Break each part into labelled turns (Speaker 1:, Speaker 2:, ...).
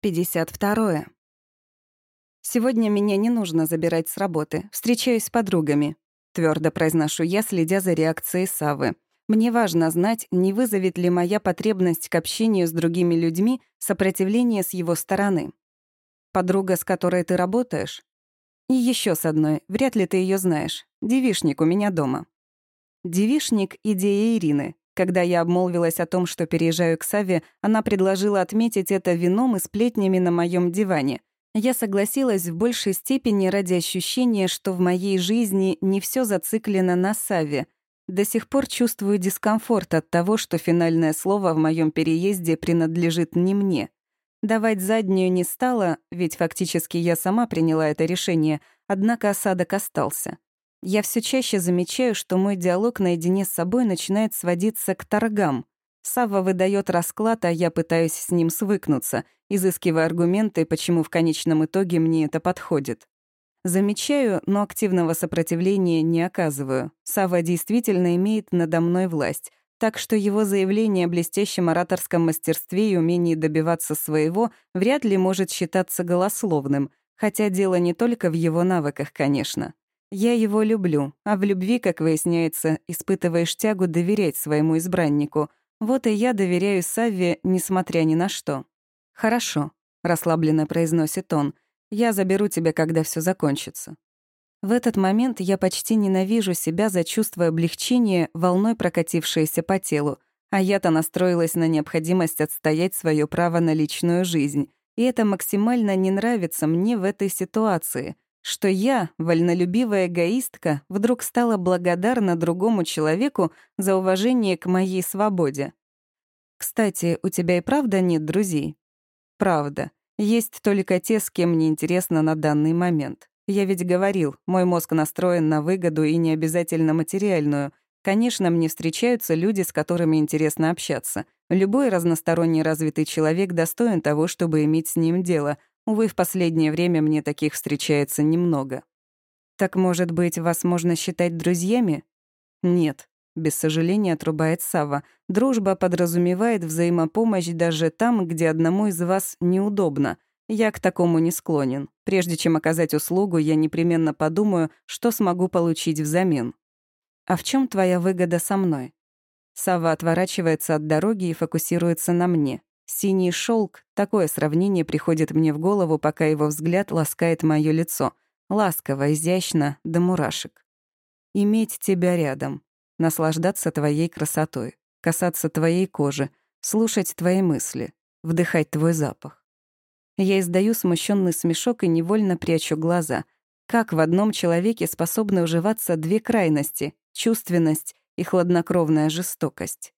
Speaker 1: 52. Сегодня меня не нужно забирать с работы. Встречаюсь с подругами. Твердо произношу я, следя за реакцией Савы. Мне важно знать, не вызовет ли моя потребность к общению с другими людьми сопротивление с его стороны. Подруга, с которой ты работаешь? И еще с одной, вряд ли ты ее знаешь. Девишник у меня дома. Девишник — идея Ирины. Когда я обмолвилась о том, что переезжаю к Саве, она предложила отметить это вином и сплетнями на моем диване. Я согласилась в большей степени ради ощущения, что в моей жизни не все зациклено на Саве. До сих пор чувствую дискомфорт от того, что финальное слово в моем переезде принадлежит не мне. Давать заднюю не стала, ведь фактически я сама приняла это решение, однако осадок остался. Я все чаще замечаю, что мой диалог наедине с собой начинает сводиться к торгам. Сава выдает расклад, а я пытаюсь с ним свыкнуться, изыскивая аргументы, почему в конечном итоге мне это подходит. Замечаю, но активного сопротивления не оказываю. Сава действительно имеет надо мной власть, так что его заявление о блестящем ораторском мастерстве и умении добиваться своего вряд ли может считаться голословным, хотя дело не только в его навыках, конечно. Я его люблю, а в любви, как выясняется, испытываешь тягу доверять своему избраннику. Вот и я доверяю Савве, несмотря ни на что. «Хорошо», — расслабленно произносит он, «я заберу тебя, когда все закончится». В этот момент я почти ненавижу себя за чувство облегчения, волной прокатившееся по телу, а я-то настроилась на необходимость отстоять свое право на личную жизнь, и это максимально не нравится мне в этой ситуации — что я, вольнолюбивая эгоистка, вдруг стала благодарна другому человеку за уважение к моей свободе. Кстати, у тебя и правда нет друзей? Правда. Есть только те, с кем мне интересно на данный момент. Я ведь говорил, мой мозг настроен на выгоду и не обязательно материальную. Конечно, мне встречаются люди, с которыми интересно общаться. Любой разносторонне развитый человек достоин того, чтобы иметь с ним дело, Увы, в последнее время мне таких встречается немного. Так, может быть, вас можно считать друзьями? Нет, без сожаления отрубает Сава. Дружба подразумевает взаимопомощь даже там, где одному из вас неудобно. Я к такому не склонен. Прежде чем оказать услугу, я непременно подумаю, что смогу получить взамен. А в чем твоя выгода со мной? Сава отворачивается от дороги и фокусируется на мне. Синий шелк — такое сравнение приходит мне в голову, пока его взгляд ласкает мое лицо. Ласково, изящно, до мурашек. Иметь тебя рядом, наслаждаться твоей красотой, касаться твоей кожи, слушать твои мысли, вдыхать твой запах. Я издаю смущенный смешок и невольно прячу глаза. Как в одном человеке способны уживаться две крайности — чувственность и хладнокровная жестокость?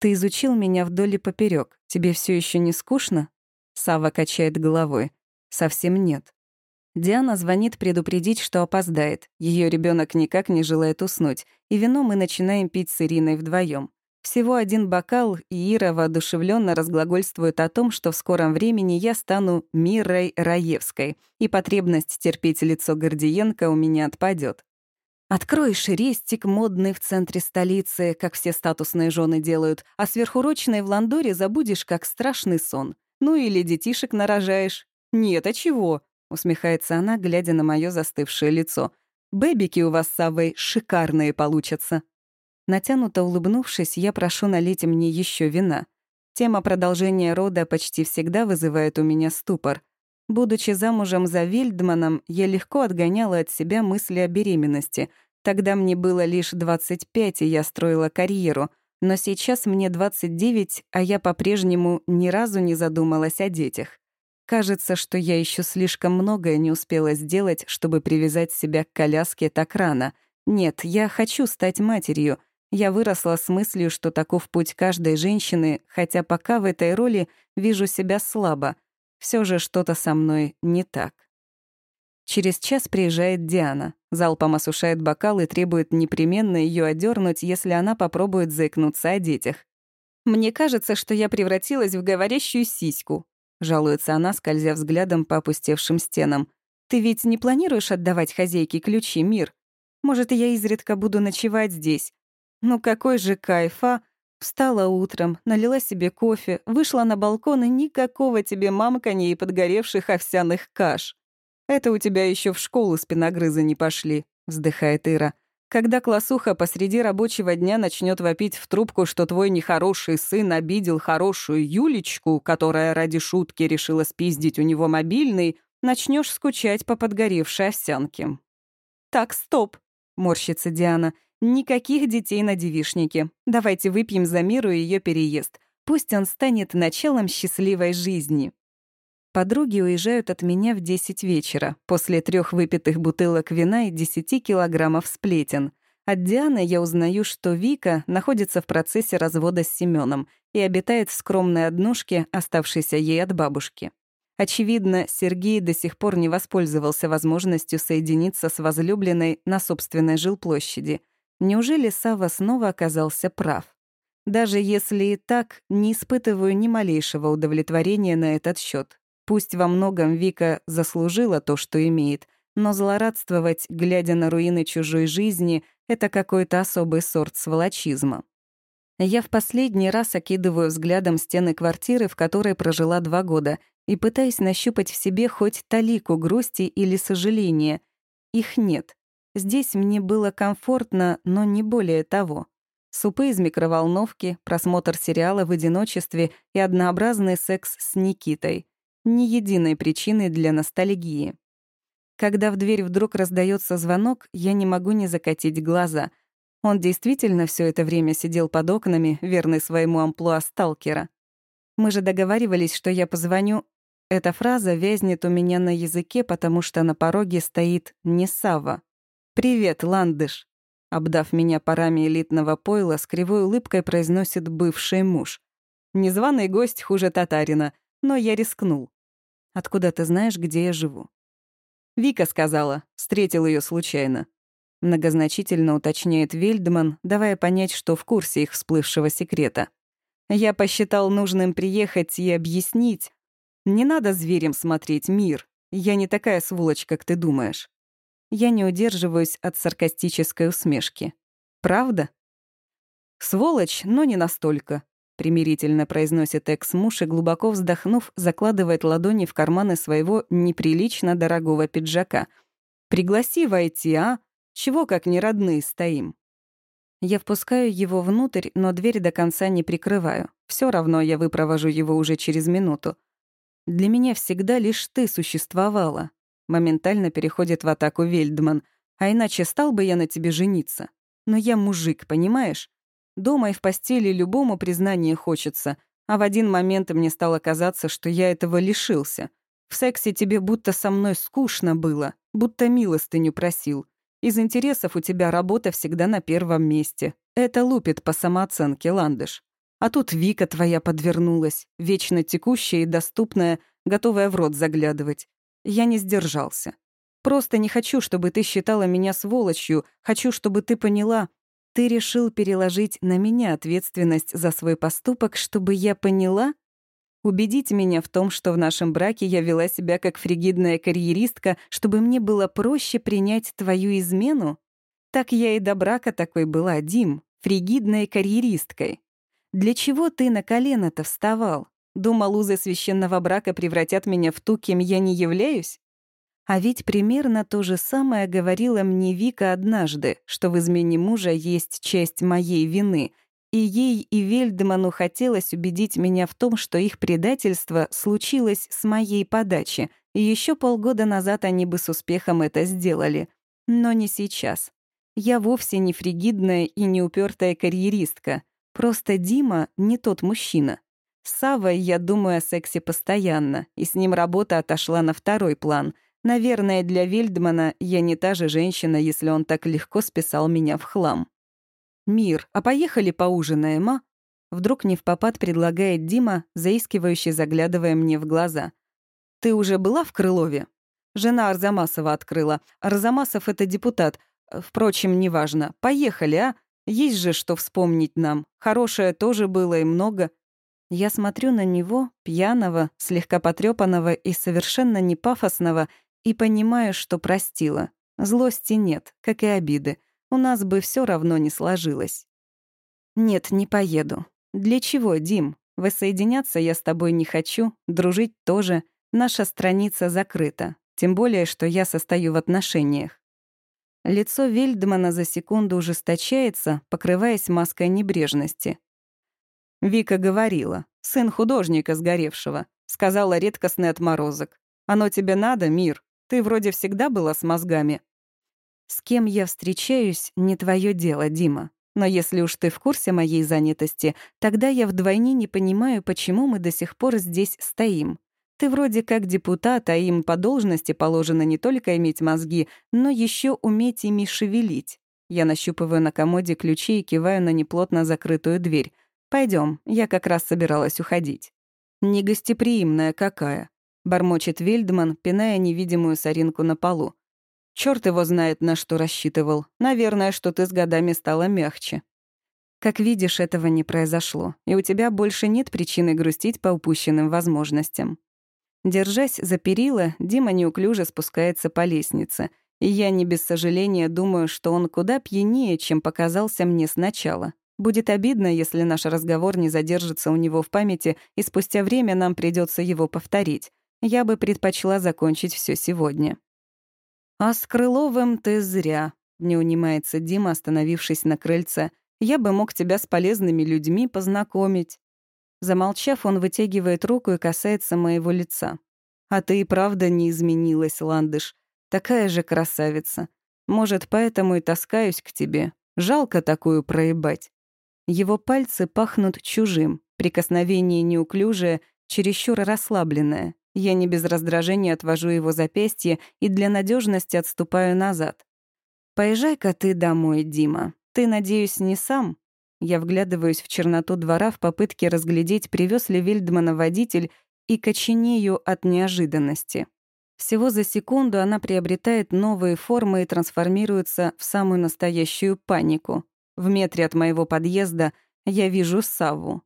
Speaker 1: Ты изучил меня вдоль и поперек. Тебе все еще не скучно? Сава качает головой. Совсем нет. Диана звонит предупредить, что опоздает. Ее ребенок никак не желает уснуть, и вино мы начинаем пить с Ириной вдвоем. Всего один бокал, и Ира воодушевленно разглагольствует о том, что в скором времени я стану Мирой Раевской, и потребность терпеть лицо Гордиенко у меня отпадет. Откроешь рестик модный в центре столицы, как все статусные жены делают, а сверхурочной в Ландоре забудешь, как страшный сон. Ну или детишек нарожаешь. Нет, а чего? Усмехается она, глядя на мое застывшее лицо. Бэбики у вас с Савой шикарные получатся. Натянуто улыбнувшись, я прошу налить мне еще вина. Тема продолжения рода почти всегда вызывает у меня ступор. Будучи замужем за Вильдманом, я легко отгоняла от себя мысли о беременности. Тогда мне было лишь 25, и я строила карьеру. Но сейчас мне 29, а я по-прежнему ни разу не задумалась о детях. Кажется, что я еще слишком многое не успела сделать, чтобы привязать себя к коляске так рано. Нет, я хочу стать матерью. Я выросла с мыслью, что таков путь каждой женщины, хотя пока в этой роли вижу себя слабо — все же что-то со мной не так. Через час приезжает Диана, залпом осушает бокал и требует непременно ее одернуть, если она попробует заикнуться о детях. «Мне кажется, что я превратилась в говорящую сиську», — жалуется она, скользя взглядом по опустевшим стенам. «Ты ведь не планируешь отдавать хозяйке ключи, мир? Может, я изредка буду ночевать здесь? Ну какой же кайф, а? Встала утром, налила себе кофе, вышла на балкон и никакого тебе мамканья и подгоревших овсяных каш. Это у тебя еще в школу спиногрызы не пошли, вздыхает Ира. Когда классуха посреди рабочего дня начнет вопить в трубку, что твой нехороший сын обидел хорошую Юлечку, которая ради шутки решила спиздить у него мобильный, начнешь скучать по подгоревшей овсянке. «Так, стоп!» — морщится Диана — Никаких детей на девишнике. Давайте выпьем за миру ее переезд. Пусть он станет началом счастливой жизни. Подруги уезжают от меня в 10 вечера, после трех выпитых бутылок вина и 10 килограммов сплетен. От Дианы я узнаю, что Вика находится в процессе развода с Семеном и обитает в скромной однушке, оставшейся ей от бабушки. Очевидно, Сергей до сих пор не воспользовался возможностью соединиться с возлюбленной на собственной жилплощади — Неужели Сава снова оказался прав? Даже если и так, не испытываю ни малейшего удовлетворения на этот счет. Пусть во многом Вика заслужила то, что имеет, но злорадствовать, глядя на руины чужой жизни, это какой-то особый сорт сволочизма. Я в последний раз окидываю взглядом стены квартиры, в которой прожила два года, и пытаюсь нащупать в себе хоть талику грусти или сожаления. Их нет. Здесь мне было комфортно, но не более того. Супы из микроволновки, просмотр сериала в одиночестве и однообразный секс с Никитой. Ни единой причины для ностальгии. Когда в дверь вдруг раздается звонок, я не могу не закатить глаза. Он действительно все это время сидел под окнами, верный своему амплуа сталкера. Мы же договаривались, что я позвоню. Эта фраза вязнет у меня на языке, потому что на пороге стоит не Сава. «Привет, ландыш!» Обдав меня парами элитного пойла, с кривой улыбкой произносит бывший муж. «Незваный гость хуже татарина, но я рискнул. Откуда ты знаешь, где я живу?» Вика сказала, встретил ее случайно. Многозначительно уточняет Вельдман, давая понять, что в курсе их всплывшего секрета. Я посчитал нужным приехать и объяснить. Не надо зверем смотреть мир. Я не такая сволочь, как ты думаешь. Я не удерживаюсь от саркастической усмешки. «Правда?» «Сволочь, но не настолько», — примирительно произносит экс-муж и, глубоко вздохнув, закладывает ладони в карманы своего неприлично дорогого пиджака. «Пригласи войти, а? Чего как не родные стоим?» Я впускаю его внутрь, но дверь до конца не прикрываю. Все равно я выпровожу его уже через минуту. Для меня всегда лишь ты существовала, Моментально переходит в атаку Вельдман. А иначе стал бы я на тебе жениться. Но я мужик, понимаешь? Дома и в постели любому признания хочется, а в один момент мне стало казаться, что я этого лишился. В сексе тебе будто со мной скучно было, будто милостыню просил. Из интересов у тебя работа всегда на первом месте. Это лупит по самооценке, ландыш. А тут Вика твоя подвернулась, вечно текущая и доступная, готовая в рот заглядывать. Я не сдержался. Просто не хочу, чтобы ты считала меня сволочью, хочу, чтобы ты поняла. Ты решил переложить на меня ответственность за свой поступок, чтобы я поняла? Убедить меня в том, что в нашем браке я вела себя как фригидная карьеристка, чтобы мне было проще принять твою измену? Так я и до брака такой была, Дим, фригидной карьеристкой. Для чего ты на колено-то вставал? Думал, узы священного брака превратят меня в ту, кем я не являюсь? А ведь примерно то же самое говорила мне Вика однажды, что в измене мужа есть часть моей вины, и ей и Вельдману хотелось убедить меня в том, что их предательство случилось с моей подачи, и еще полгода назад они бы с успехом это сделали. Но не сейчас. Я вовсе не фригидная и не упертая карьеристка. Просто Дима не тот мужчина. С Савой я думаю о сексе постоянно, и с ним работа отошла на второй план. Наверное, для Вильдмана я не та же женщина, если он так легко списал меня в хлам. «Мир, а поехали поужинаем, а?» Вдруг не в попад предлагает Дима, заискивающе заглядывая мне в глаза. «Ты уже была в Крылове?» Жена Арзамасова открыла. Арзамасов — это депутат. Впрочем, неважно. Поехали, а? Есть же что вспомнить нам. Хорошее тоже было и много. Я смотрю на него, пьяного, слегка потрепанного и совершенно не пафосного, и понимаю, что простила. Злости нет, как и обиды. У нас бы все равно не сложилось. Нет, не поеду. Для чего, Дим? Воссоединяться я с тобой не хочу, дружить тоже. Наша страница закрыта. Тем более, что я состою в отношениях. Лицо Вельдмана за секунду ужесточается, покрываясь маской небрежности. Вика говорила. Сын художника сгоревшего. Сказала редкостный отморозок. «Оно тебе надо, мир? Ты вроде всегда была с мозгами». «С кем я встречаюсь, не твое дело, Дима. Но если уж ты в курсе моей занятости, тогда я вдвойне не понимаю, почему мы до сих пор здесь стоим. Ты вроде как депутат, а им по должности положено не только иметь мозги, но еще уметь ими шевелить. Я нащупываю на комоде ключи и киваю на неплотно закрытую дверь. Пойдем, я как раз собиралась уходить. Негостеприимная какая. Бормочет Вильдман, пиная невидимую соринку на полу. Черт его знает, на что рассчитывал. Наверное, что ты с годами стала мягче. Как видишь, этого не произошло, и у тебя больше нет причины грустить по упущенным возможностям. Держась за перила, Дима неуклюже спускается по лестнице, и я не без сожаления думаю, что он куда пьянее, чем показался мне сначала. Будет обидно, если наш разговор не задержится у него в памяти, и спустя время нам придется его повторить. Я бы предпочла закончить все сегодня. «А с Крыловым ты зря», — не унимается Дима, остановившись на крыльце. «Я бы мог тебя с полезными людьми познакомить». Замолчав, он вытягивает руку и касается моего лица. «А ты и правда не изменилась, Ландыш. Такая же красавица. Может, поэтому и таскаюсь к тебе. Жалко такую проебать». Его пальцы пахнут чужим, прикосновение неуклюжее, чересчур расслабленное. Я не без раздражения отвожу его запястье и для надежности отступаю назад. «Поезжай-ка ты домой, Дима. Ты, надеюсь, не сам?» Я вглядываюсь в черноту двора в попытке разглядеть, привез ли Вильдмана водитель, и коченею от неожиданности. Всего за секунду она приобретает новые формы и трансформируется в самую настоящую панику. В метре от моего подъезда я вижу Саву.